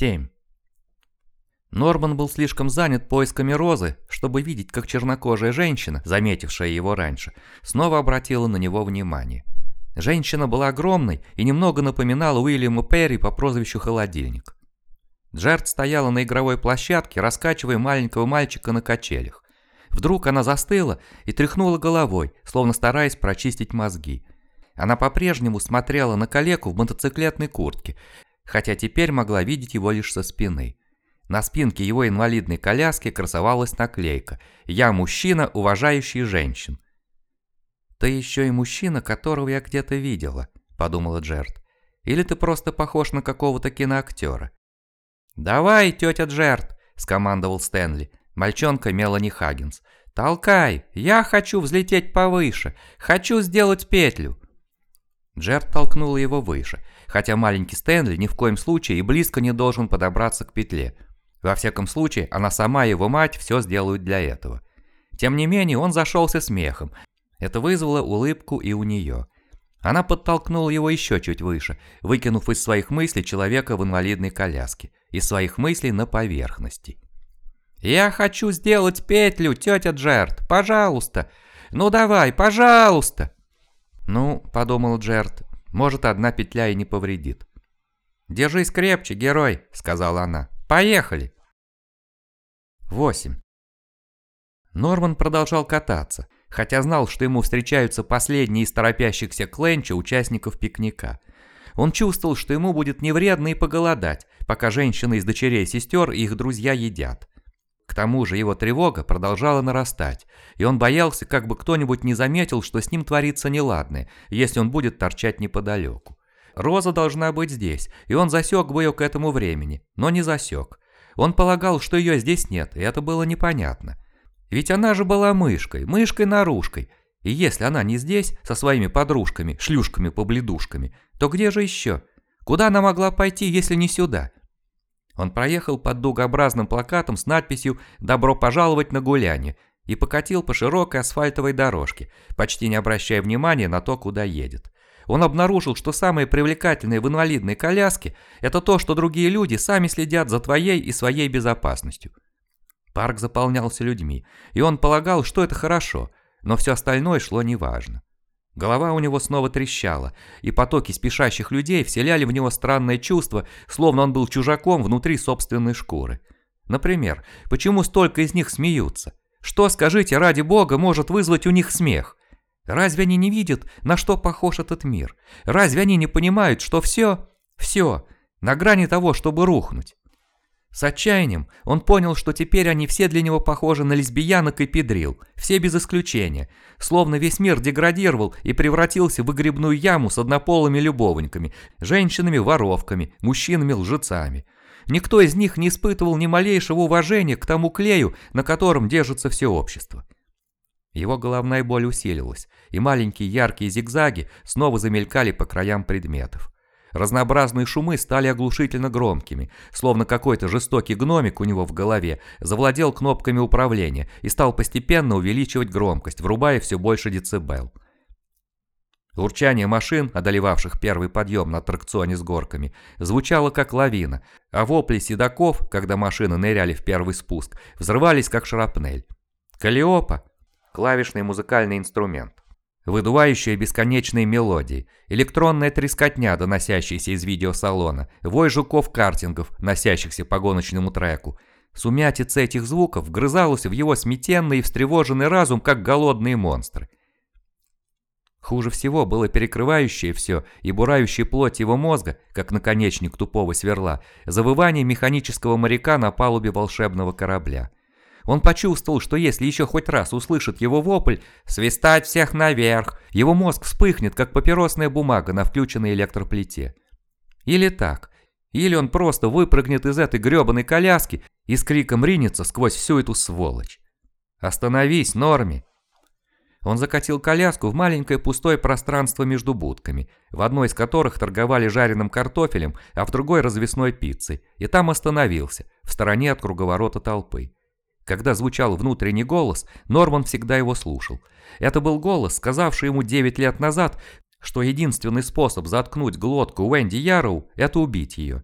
7. Норман был слишком занят поисками Розы, чтобы видеть, как чернокожая женщина, заметившая его раньше, снова обратила на него внимание. Женщина была огромной и немного напоминала Уильяма Перри по прозвищу Холодильник. Джерд стояла на игровой площадке, раскачивая маленького мальчика на качелях. Вдруг она застыла и тряхнула головой, словно стараясь прочистить мозги. Она по-прежнему смотрела на калеку в мотоциклетной куртке, хотя теперь могла видеть его лишь со спины. На спинке его инвалидной коляски красовалась наклейка «Я мужчина, уважающий женщин». «Ты еще и мужчина, которого я где-то видела», – подумала Джерт. «Или ты просто похож на какого-то киноактера?» «Давай, тетя Джерт», – скомандовал Стэнли. Мальчонка Мелани Хаггинс. «Толкай! Я хочу взлететь повыше! Хочу сделать петлю!» Джерт толкнула его выше, хотя маленький Стэнли ни в коем случае и близко не должен подобраться к петле. Во всяком случае, она сама и его мать все сделают для этого. Тем не менее, он зашелся смехом. Это вызвало улыбку и у нее. Она подтолкнула его еще чуть выше, выкинув из своих мыслей человека в инвалидной коляске, из своих мыслей на поверхности. «Я хочу сделать петлю, тетя Джерт, пожалуйста! Ну давай, пожалуйста!» «Ну», — подумал Джерт, — «может, одна петля и не повредит». «Держись крепче, герой», — сказала она. «Поехали!» 8. Норман продолжал кататься, хотя знал, что ему встречаются последние из торопящихся кленча участников пикника. Он чувствовал, что ему будет невредно и поголодать, пока женщины из дочерей сестер и их друзья едят. К тому же его тревога продолжала нарастать, и он боялся, как бы кто-нибудь не заметил, что с ним творится неладное, если он будет торчать неподалеку. Роза должна быть здесь, и он засек бы ее к этому времени, но не засек. Он полагал, что ее здесь нет, и это было непонятно. Ведь она же была мышкой, мышкой-нарушкой, и если она не здесь, со своими подружками, шлюшками-побледушками, то где же еще? Куда она могла пойти, если не сюда? Он проехал под дугообразным плакатом с надписью «Добро пожаловать на гуляние» и покатил по широкой асфальтовой дорожке, почти не обращая внимания на то, куда едет. Он обнаружил, что самое привлекательное в инвалидной коляске – это то, что другие люди сами следят за твоей и своей безопасностью. Парк заполнялся людьми, и он полагал, что это хорошо, но все остальное шло неважно. Голова у него снова трещала, и потоки спешащих людей вселяли в него странное чувство, словно он был чужаком внутри собственной шкуры. Например, почему столько из них смеются? Что, скажите, ради бога, может вызвать у них смех? Разве они не видят, на что похож этот мир? Разве они не понимают, что все, все, на грани того, чтобы рухнуть? С отчаянием он понял, что теперь они все для него похожи на лесбиянок и педрил, все без исключения, словно весь мир деградировал и превратился в грибную яму с однополыми любовниками, женщинами-воровками, мужчинами-лжецами. Никто из них не испытывал ни малейшего уважения к тому клею, на котором держится все общество. Его головная боль усилилась, и маленькие яркие зигзаги снова замелькали по краям предметов. Разнообразные шумы стали оглушительно громкими, словно какой-то жестокий гномик у него в голове завладел кнопками управления и стал постепенно увеличивать громкость, врубая все больше децибел. Урчание машин, одолевавших первый подъем на аттракционе с горками, звучало как лавина, а вопли седаков, когда машины ныряли в первый спуск, взрывались как шрапнель. Калиопа, клавишный музыкальный инструмент. Выдувающая бесконечные мелодии, электронная трескотня, доносящаяся из видеосалона, вой жуков-картингов, носящихся по гоночному треку. Сумятица этих звуков вгрызалась в его сметенный и встревоженный разум, как голодные монстры. Хуже всего было перекрывающее все и бурающее плоть его мозга, как наконечник тупого сверла, завывание механического моряка на палубе волшебного корабля. Он почувствовал, что если еще хоть раз услышит его вопль «Свистать всех наверх!», его мозг вспыхнет, как папиросная бумага на включенной электроплите. Или так. Или он просто выпрыгнет из этой гребаной коляски и с криком ринется сквозь всю эту сволочь. «Остановись, Норми!» Он закатил коляску в маленькое пустое пространство между будками, в одной из которых торговали жареным картофелем, а в другой развесной пиццей, и там остановился, в стороне от круговорота толпы. Когда звучал внутренний голос, Норман всегда его слушал. Это был голос, сказавший ему 9 лет назад, что единственный способ заткнуть глотку Уэнди Яроу – это убить ее.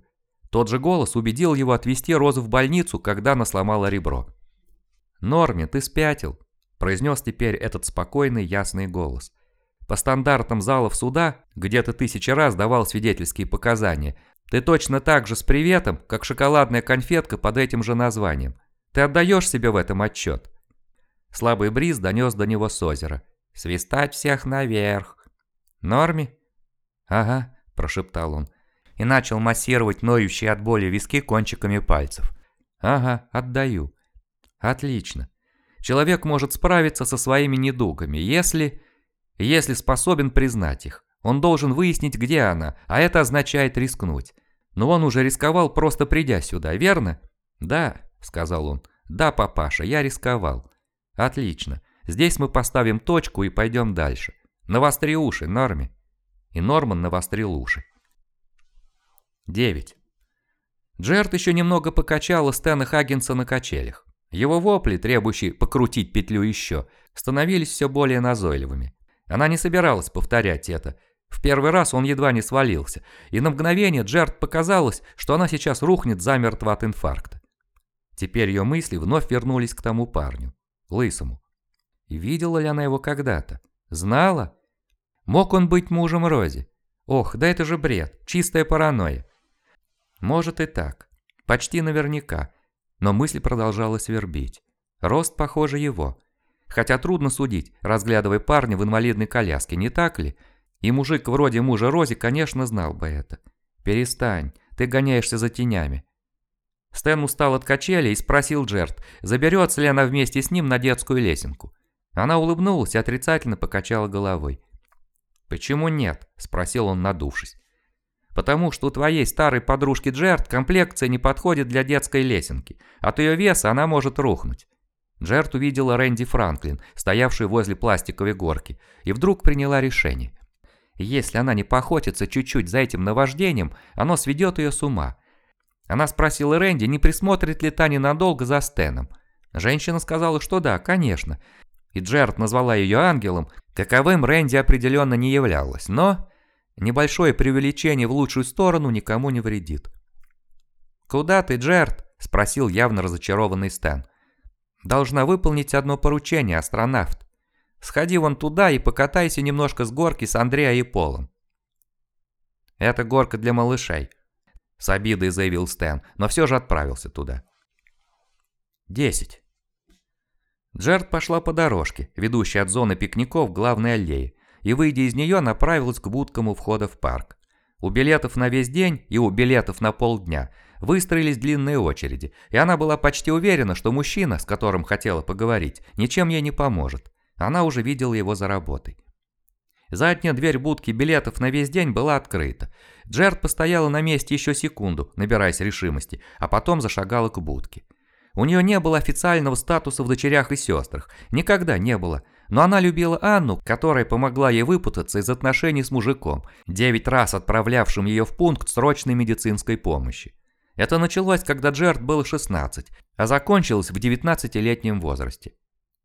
Тот же голос убедил его отвезти Розу в больницу, когда она сломала ребро. «Норми, ты спятил», – произнес теперь этот спокойный, ясный голос. «По стандартам залов суда, где ты тысячи раз давал свидетельские показания, ты точно так же с приветом, как шоколадная конфетка под этим же названием. Ты отдаешь себе в этом отчет?» Слабый бриз донес до него с озера. «Свистать всех наверх!» «Норми?» «Ага», – прошептал он и начал массировать ноющие от боли виски кончиками пальцев. «Ага, отдаю». «Отлично. Человек может справиться со своими недугами, если... если способен признать их. Он должен выяснить, где она, а это означает рискнуть. Но он уже рисковал, просто придя сюда, верно?» «Да», — сказал он. «Да, папаша, я рисковал». «Отлично. Здесь мы поставим точку и пойдем дальше. Навостри уши, Норме». И Норман навострил уши. 9. Джерт еще немного покачала Стэна Хаггинса на качелях. Его вопли, требующие покрутить петлю еще, становились все более назойливыми. Она не собиралась повторять это. В первый раз он едва не свалился, и на мгновение Джерт показалось, что она сейчас рухнет замертво от инфаркта. Теперь ее мысли вновь вернулись к тому парню, лысому. Видела ли она его когда-то? Знала? Мог он быть мужем Рози? Ох, да это же бред, чистая паранойя. Может и так. Почти наверняка. Но мысль продолжала свербить. Рост, похоже, его. Хотя трудно судить, разглядывая парня в инвалидной коляске, не так ли? И мужик вроде мужа Рози, конечно, знал бы это. «Перестань, ты гоняешься за тенями». Стэн устал от качели и спросил Джерт, заберется ли она вместе с ним на детскую лесенку. Она улыбнулась и отрицательно покачала головой. «Почему нет?» – спросил он, надувшись потому что у твоей старой подружки Джерт комплекция не подходит для детской лесенки. От ее веса она может рухнуть. Джерт увидела Рэнди Франклин, стоявшую возле пластиковой горки, и вдруг приняла решение. Если она не поохотится чуть-чуть за этим наваждением, оно сведет ее с ума. Она спросила Рэнди, не присмотрит ли та ненадолго за Стеном. Женщина сказала, что да, конечно. И Джерт назвала ее ангелом, каковым Рэнди определенно не являлась, но... Небольшое преувеличение в лучшую сторону никому не вредит. «Куда ты, Джерт?» – спросил явно разочарованный Стэн. «Должна выполнить одно поручение, астронавт. Сходи вон туда и покатайся немножко с горки с Андреа и Полом». «Это горка для малышей», – с обидой заявил Стэн, но все же отправился туда. 10. Джерт пошла по дорожке, ведущей от зоны пикников к главной аллее, и, выйдя из нее, направилась к будкам у входа в парк. У билетов на весь день и у билетов на полдня выстроились длинные очереди, и она была почти уверена, что мужчина, с которым хотела поговорить, ничем ей не поможет. Она уже видела его за работой. Задняя дверь будки билетов на весь день была открыта. Джерд постояла на месте еще секунду, набираясь решимости, а потом зашагала к будке. У нее не было официального статуса в дочерях и сестрах. Никогда не было. Но она любила Анну, которая помогла ей выпутаться из отношений с мужиком, девять раз отправлявшим ее в пункт срочной медицинской помощи. Это началось, когда Джерд был 16, а закончилось в 19-летнем возрасте.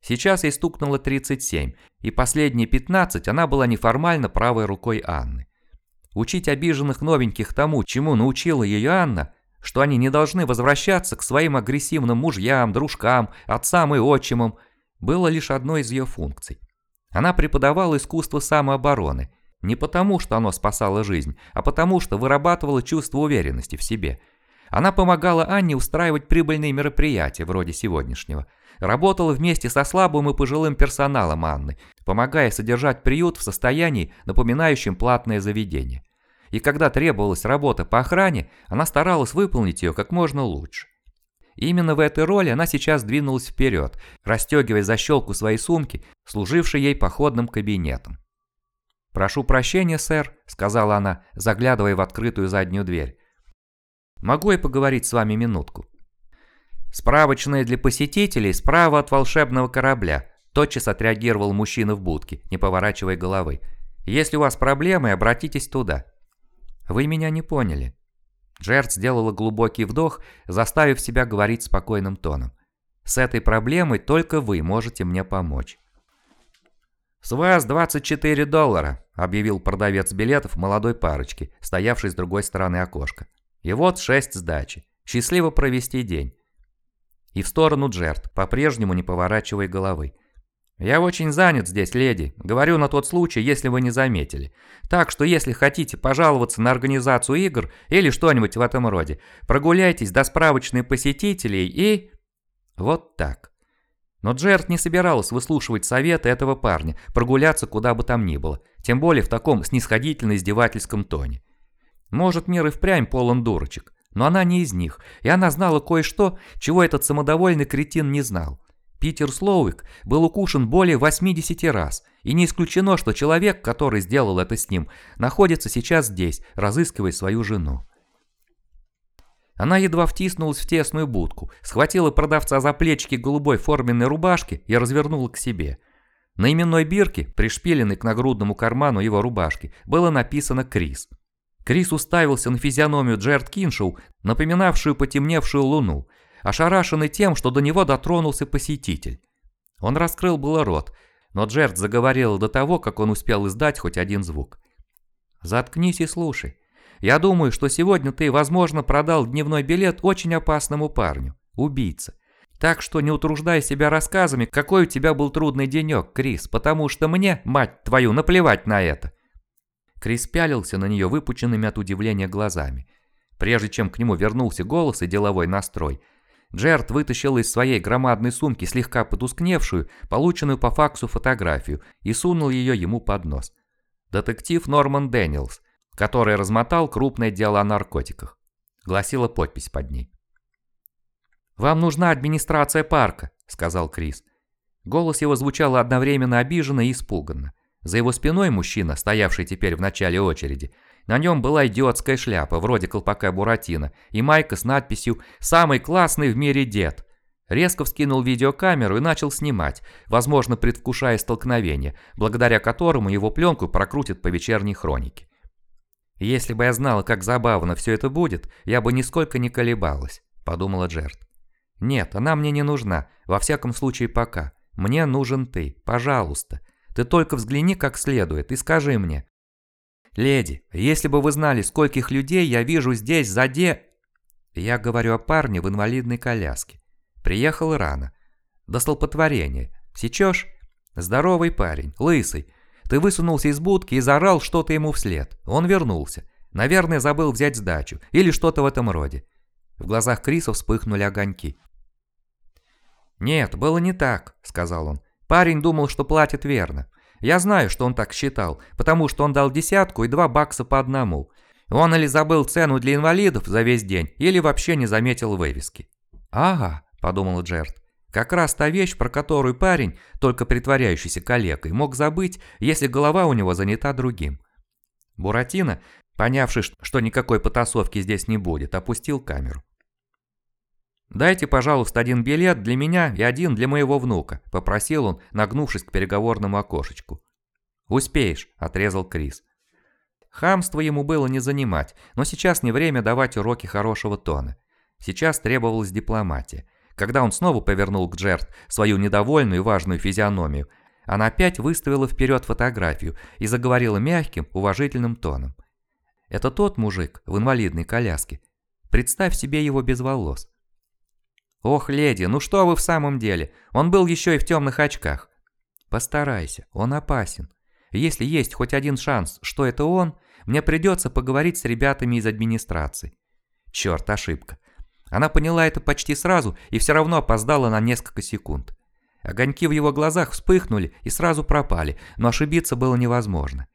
Сейчас ей стукнуло 37, и последние 15 она была неформально правой рукой Анны. Учить обиженных новеньких тому, чему научила ее Анна, что они не должны возвращаться к своим агрессивным мужьям, дружкам, отцам и отчимам – было лишь одной из ее функций. Она преподавала искусство самообороны, не потому, что оно спасало жизнь, а потому, что вырабатывало чувство уверенности в себе. Она помогала Анне устраивать прибыльные мероприятия, вроде сегодняшнего. Работала вместе со слабым и пожилым персоналом Анны, помогая содержать приют в состоянии, напоминающем платное заведение. И когда требовалась работа по охране, она старалась выполнить ее как можно лучше. Именно в этой роли она сейчас двинулась вперед, расстегивая защелку своей сумки, служившей ей походным кабинетом. «Прошу прощения, сэр», — сказала она, заглядывая в открытую заднюю дверь. «Могу я поговорить с вами минутку?» «Справочная для посетителей справа от волшебного корабля», — тотчас отреагировал мужчина в будке, не поворачивая головы. «Если у вас проблемы, обратитесь туда». «Вы меня не поняли», Джерд сделала глубокий вдох, заставив себя говорить спокойным тоном. «С этой проблемой только вы можете мне помочь». «С вас 24 доллара», — объявил продавец билетов молодой парочки, стоявшей с другой стороны окошка. И вот шесть сдачи. Счастливо провести день. И в сторону Джерт, по-прежнему не поворачивая головы. «Я очень занят здесь, леди. Говорю на тот случай, если вы не заметили. Так что если хотите пожаловаться на организацию игр или что-нибудь в этом роде, прогуляйтесь до справочной посетителей и...» Вот так. Но Джерт не собиралась выслушивать советы этого парня, прогуляться куда бы там ни было, тем более в таком снисходительно-издевательском тоне. Может, мир и впрямь полон дурочек, но она не из них, и она знала кое-что, чего этот самодовольный кретин не знал. Питер Слоуик был укушен более 80 раз, и не исключено, что человек, который сделал это с ним, находится сейчас здесь, разыскивая свою жену. Она едва втиснулась в тесную будку, схватила продавца за плечики голубой форменной рубашки и развернула к себе. На именной бирке, пришпиленной к нагрудному карману его рубашки, было написано «Крис». Крис уставился на физиономию Джерд Киншоу, напоминавшую потемневшую луну – ошарашенный тем, что до него дотронулся посетитель. Он раскрыл было рот, но Джерд заговорил до того, как он успел издать хоть один звук. «Заткнись и слушай. Я думаю, что сегодня ты, возможно, продал дневной билет очень опасному парню, убийце. Так что не утруждай себя рассказами, какой у тебя был трудный денек, Крис, потому что мне, мать твою, наплевать на это». Крис пялился на нее выпученными от удивления глазами. Прежде чем к нему вернулся голос и деловой настрой, Джерт вытащил из своей громадной сумки слегка потускневшую, полученную по факсу фотографию, и сунул ее ему под нос. Детектив Норман Дэниелс, который размотал крупное дело о наркотиках. Гласила подпись под ней. «Вам нужна администрация парка», — сказал Крис. Голос его звучал одновременно обиженно и испуганно. За его спиной мужчина, стоявший теперь в начале очереди, на нем была идиотская шляпа, вроде колпака Буратино, и майка с надписью «Самый классный в мире дед». Резко вскинул видеокамеру и начал снимать, возможно, предвкушая столкновение, благодаря которому его пленку прокрутят по вечерней хронике. «Если бы я знала, как забавно все это будет, я бы нисколько не колебалась», – подумала Джерт. «Нет, она мне не нужна, во всяком случае пока. Мне нужен ты, пожалуйста. Ты только взгляни как следует и скажи мне, «Леди, если бы вы знали, скольких людей я вижу здесь за де...» Я говорю о парне в инвалидной коляске. Приехал рано. До столпотворения. Сечешь? Здоровый парень, лысый. Ты высунулся из будки и заорал что-то ему вслед. Он вернулся. Наверное, забыл взять сдачу. Или что-то в этом роде. В глазах Криса вспыхнули огоньки. «Нет, было не так», — сказал он. «Парень думал, что платит верно. Я знаю, что он так считал, потому что он дал десятку и два бакса по одному. Он или забыл цену для инвалидов за весь день, или вообще не заметил вывески. «Ага», – подумал Джерт, – «как раз та вещь, про которую парень, только притворяющийся калекой, мог забыть, если голова у него занята другим». Буратино, понявший, что никакой потасовки здесь не будет, опустил камеру. «Дайте, пожалуйста, один билет для меня и один для моего внука», – попросил он, нагнувшись к переговорному окошечку. «Успеешь», – отрезал Крис. Хамство ему было не занимать, но сейчас не время давать уроки хорошего тона. Сейчас требовалась дипломатия. Когда он снова повернул к Джерт свою недовольную и важную физиономию, она опять выставила вперед фотографию и заговорила мягким, уважительным тоном. «Это тот мужик в инвалидной коляске. Представь себе его без волос. «Ох, леди, ну что вы в самом деле? Он был еще и в темных очках». «Постарайся, он опасен. Если есть хоть один шанс, что это он, мне придется поговорить с ребятами из администрации». Черт, ошибка. Она поняла это почти сразу и все равно опоздала на несколько секунд. Огоньки в его глазах вспыхнули и сразу пропали, но ошибиться было невозможно.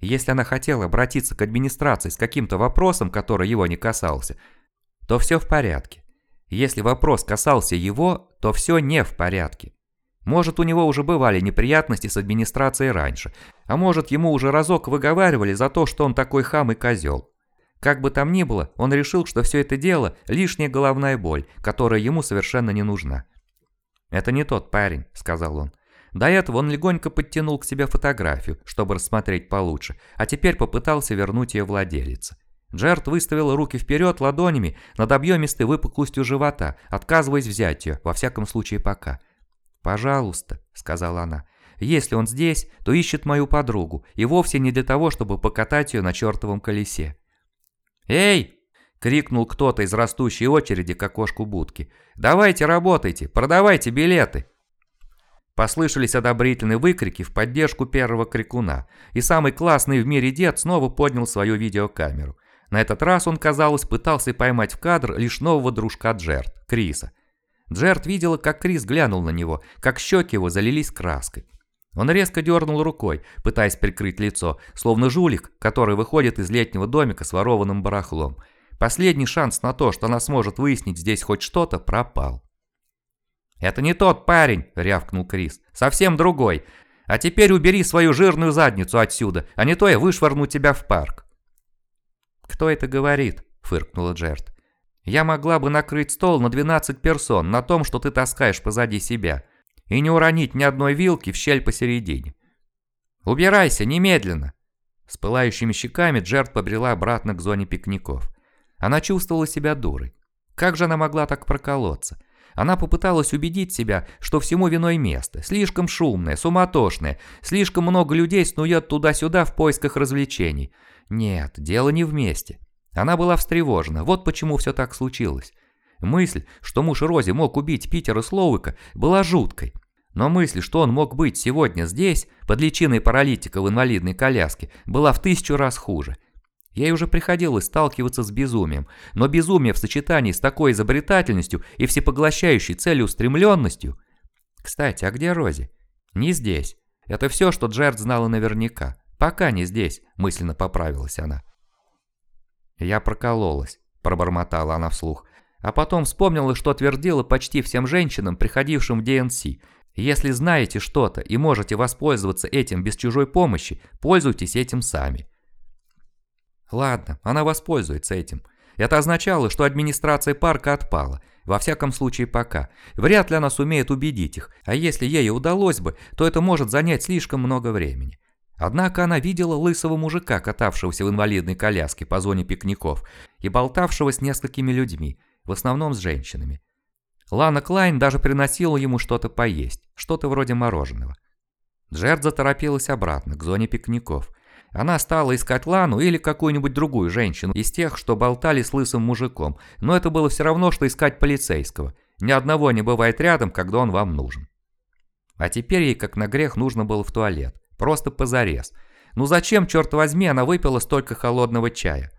Если она хотела обратиться к администрации с каким-то вопросом, который его не касался, то все в порядке. Если вопрос касался его, то все не в порядке. Может, у него уже бывали неприятности с администрацией раньше, а может, ему уже разок выговаривали за то, что он такой хам и козел. Как бы там ни было, он решил, что все это дело – лишняя головная боль, которая ему совершенно не нужна. «Это не тот парень», – сказал он. До этого он легонько подтянул к себе фотографию, чтобы рассмотреть получше, а теперь попытался вернуть ее владелице. Джерт выставила руки вперед ладонями над объемистой выпуклостью живота, отказываясь взять ее, во всяком случае пока. «Пожалуйста», — сказала она, — «если он здесь, то ищет мою подругу, и вовсе не для того, чтобы покатать ее на чертовом колесе». «Эй!» —— крикнул кто-то из растущей очереди к окошку будки. «Давайте работайте, продавайте билеты!» Послышались одобрительные выкрики в поддержку первого крикуна, и самый классный в мире дед снова поднял свою видеокамеру. На этот раз он, казалось, пытался поймать в кадр лишь нового дружка Джерт, Криса. Джерт видела, как Крис глянул на него, как щеки его залились краской. Он резко дернул рукой, пытаясь прикрыть лицо, словно жулик, который выходит из летнего домика с ворованным барахлом. Последний шанс на то, что она сможет выяснить здесь хоть что-то, пропал. «Это не тот парень!» – рявкнул Крис. «Совсем другой. А теперь убери свою жирную задницу отсюда, а не то я вышвырну тебя в парк». «Кто это говорит?» – фыркнула Джерт. «Я могла бы накрыть стол на 12 персон на том, что ты таскаешь позади себя, и не уронить ни одной вилки в щель посередине. Убирайся немедленно!» С пылающими щеками Джерт побрела обратно к зоне пикников. Она чувствовала себя дурой. Как же она могла так проколоться? Она попыталась убедить себя, что всему виной место. Слишком шумное, суматошное, слишком много людей снует туда-сюда в поисках развлечений. Нет, дело не вместе. Она была встревожена, вот почему все так случилось. Мысль, что муж Рози мог убить Питера Слоуика, была жуткой. Но мысль, что он мог быть сегодня здесь, под личиной паралитика в инвалидной коляске, была в тысячу раз хуже – Ей уже приходилось сталкиваться с безумием, но безумие в сочетании с такой изобретательностью и всепоглощающей целеустремленностью... Кстати, а где Рози? Не здесь. Это все, что Джерд знала наверняка. Пока не здесь, мысленно поправилась она. Я прокололась, пробормотала она вслух. А потом вспомнила, что твердила почти всем женщинам, приходившим в ДНС. Если знаете что-то и можете воспользоваться этим без чужой помощи, пользуйтесь этим сами. Ладно, она воспользуется этим. Это означало, что администрация парка отпала. Во всяком случае пока. Вряд ли она сумеет убедить их, а если ей удалось бы, то это может занять слишком много времени. Однако она видела лысого мужика, катавшегося в инвалидной коляске по зоне пикников и болтавшего с несколькими людьми, в основном с женщинами. Лана Клайн даже приносила ему что-то поесть, что-то вроде мороженого. Джерд заторопилась обратно, к зоне пикников. Она стала искать Лану или какую-нибудь другую женщину из тех, что болтали с лысым мужиком, но это было все равно, что искать полицейского. Ни одного не бывает рядом, когда он вам нужен. А теперь ей, как на грех, нужно было в туалет. Просто позарез. Ну зачем, черт возьми, она выпила столько холодного чая?